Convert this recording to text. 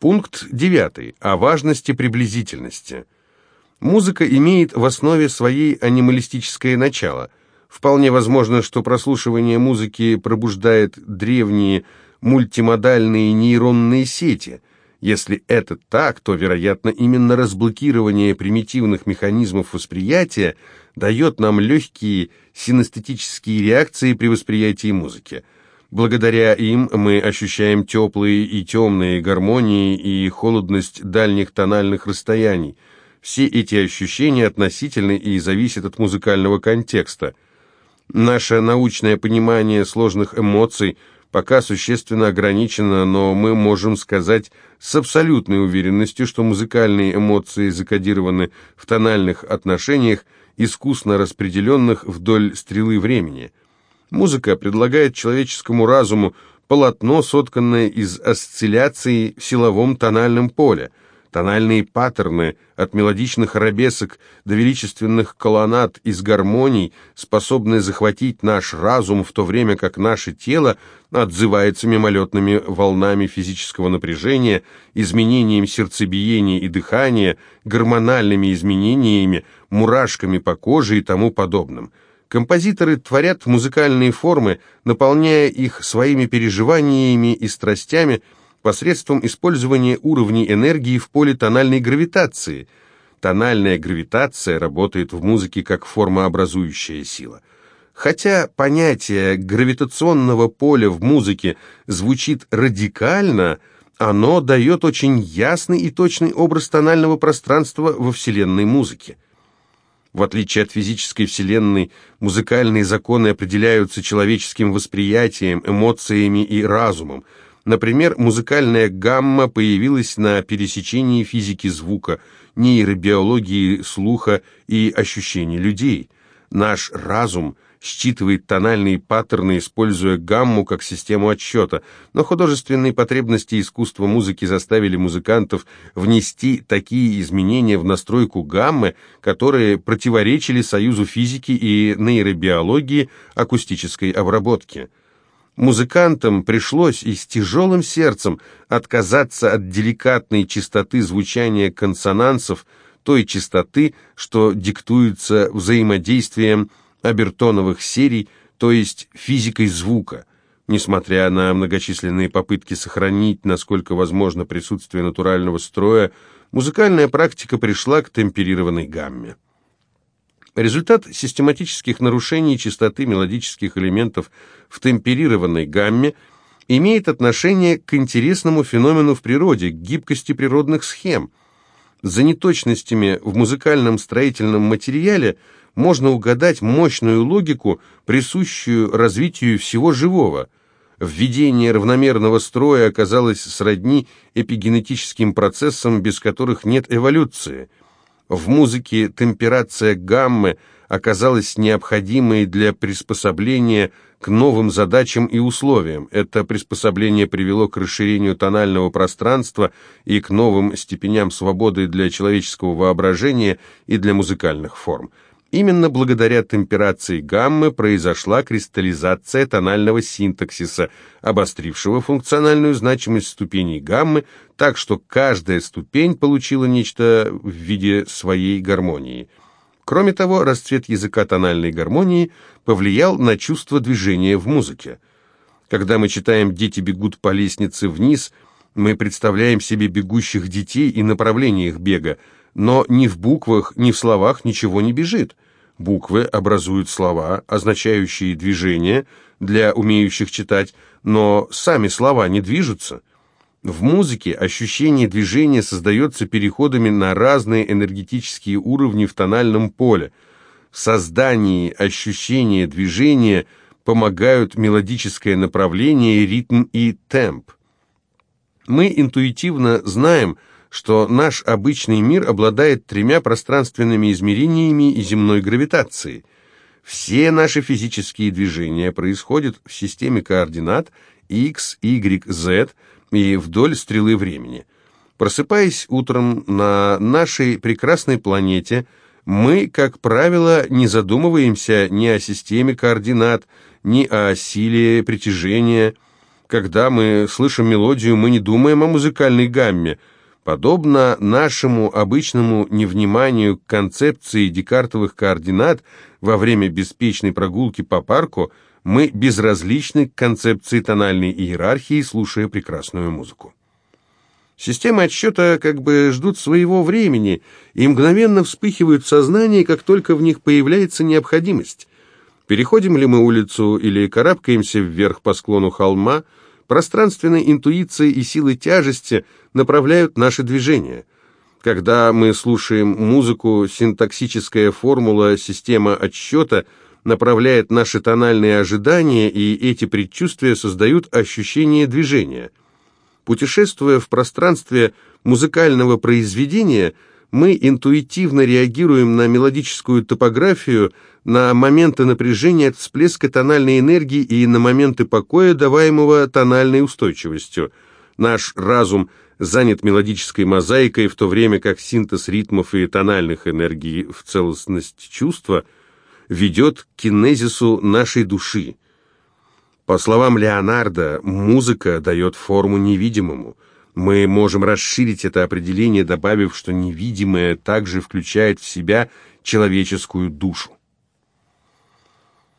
Пункт 9. О важности приблизительности. Музыка имеет в основе своей анималистическое начало. Вполне возможно, что прослушивание музыки пробуждает древние мультимодальные нейронные сети. Если это так, то, вероятно, именно разблокирование примитивных механизмов восприятия дает нам легкие синестетические реакции при восприятии музыки. Благодаря им мы ощущаем теплые и темные гармонии и холодность дальних тональных расстояний – все эти ощущения относительны и зависят от музыкального контекста. Наше научное понимание сложных эмоций пока существенно ограничено, но мы можем сказать с абсолютной уверенностью, что музыкальные эмоции закодированы в тональных отношениях, искусно распределенных вдоль стрелы времени. Музыка предлагает человеческому разуму полотно, сотканное из осцилляций в силовом тональном поле – Тональные паттерны от мелодичных арабесок до величественных колоннад из гармоний способны захватить наш разум, в то время как наше тело отзывается мимолетными волнами физического напряжения, изменением сердцебиения и дыхания, гормональными изменениями, мурашками по коже и тому подобным. Композиторы творят музыкальные формы, наполняя их своими переживаниями и страстями – посредством использования уровней энергии в поле тональной гравитации. Тональная гравитация работает в музыке как формообразующая сила. Хотя понятие гравитационного поля в музыке звучит радикально, оно дает очень ясный и точный образ тонального пространства во вселенной музыки. В отличие от физической вселенной, музыкальные законы определяются человеческим восприятием, эмоциями и разумом – Например, музыкальная гамма появилась на пересечении физики звука, нейробиологии слуха и ощущений людей. Наш разум считывает тональные паттерны, используя гамму как систему отсчета, но художественные потребности искусства музыки заставили музыкантов внести такие изменения в настройку гаммы, которые противоречили союзу физики и нейробиологии акустической обработки. Музыкантам пришлось и с тяжелым сердцем отказаться от деликатной чистоты звучания консонансов, той чистоты, что диктуется взаимодействием обертоновых серий, то есть физикой звука. Несмотря на многочисленные попытки сохранить, насколько возможно, присутствие натурального строя, музыкальная практика пришла к темперированной гамме. Результат систематических нарушений частоты мелодических элементов в темперированной гамме имеет отношение к интересному феномену в природе, гибкости природных схем. За неточностями в музыкальном строительном материале можно угадать мощную логику, присущую развитию всего живого. Введение равномерного строя оказалось сродни эпигенетическим процессам, без которых нет эволюции – в музыке темперация гаммы оказалась необходимой для приспособления к новым задачам и условиям. Это приспособление привело к расширению тонального пространства и к новым степеням свободы для человеческого воображения и для музыкальных форм. Именно благодаря темперации гаммы произошла кристаллизация тонального синтаксиса, обострившего функциональную значимость ступеней гаммы, так что каждая ступень получила нечто в виде своей гармонии. Кроме того, расцвет языка тональной гармонии повлиял на чувство движения в музыке. Когда мы читаем «Дети бегут по лестнице вниз», мы представляем себе бегущих детей и направление их бега, но ни в буквах, ни в словах ничего не бежит. Буквы образуют слова, означающие движение для умеющих читать, но сами слова не движутся. В музыке ощущение движения создается переходами на разные энергетические уровни в тональном поле. В создании ощущения движения помогают мелодическое направление, ритм и темп. Мы интуитивно знаем, что наш обычный мир обладает тремя пространственными измерениями и земной гравитацией. Все наши физические движения происходят в системе координат x, y, z и вдоль стрелы времени. Просыпаясь утром на нашей прекрасной планете, мы, как правило, не задумываемся ни о системе координат, ни о силе притяжения – Когда мы слышим мелодию, мы не думаем о музыкальной гамме. Подобно нашему обычному невниманию к концепции декартовых координат во время беспечной прогулки по парку, мы безразличны к концепции тональной иерархии, слушая прекрасную музыку. Системы отсчета как бы ждут своего времени и мгновенно вспыхивают в сознании, как только в них появляется необходимость. Переходим ли мы улицу или карабкаемся вверх по склону холма, пространственной интуиции и силы тяжести направляют наши движения. Когда мы слушаем музыку, синтаксическая формула система отсчета направляет наши тональные ожидания, и эти предчувствия создают ощущение движения – Путешествуя в пространстве музыкального произведения, мы интуитивно реагируем на мелодическую топографию, на моменты напряжения от всплеска тональной энергии и на моменты покоя, даваемого тональной устойчивостью. Наш разум занят мелодической мозаикой, в то время как синтез ритмов и тональных энергий в целостность чувства ведет к кинезису нашей души. По словам Леонардо, музыка дает форму невидимому. Мы можем расширить это определение, добавив, что невидимое также включает в себя человеческую душу.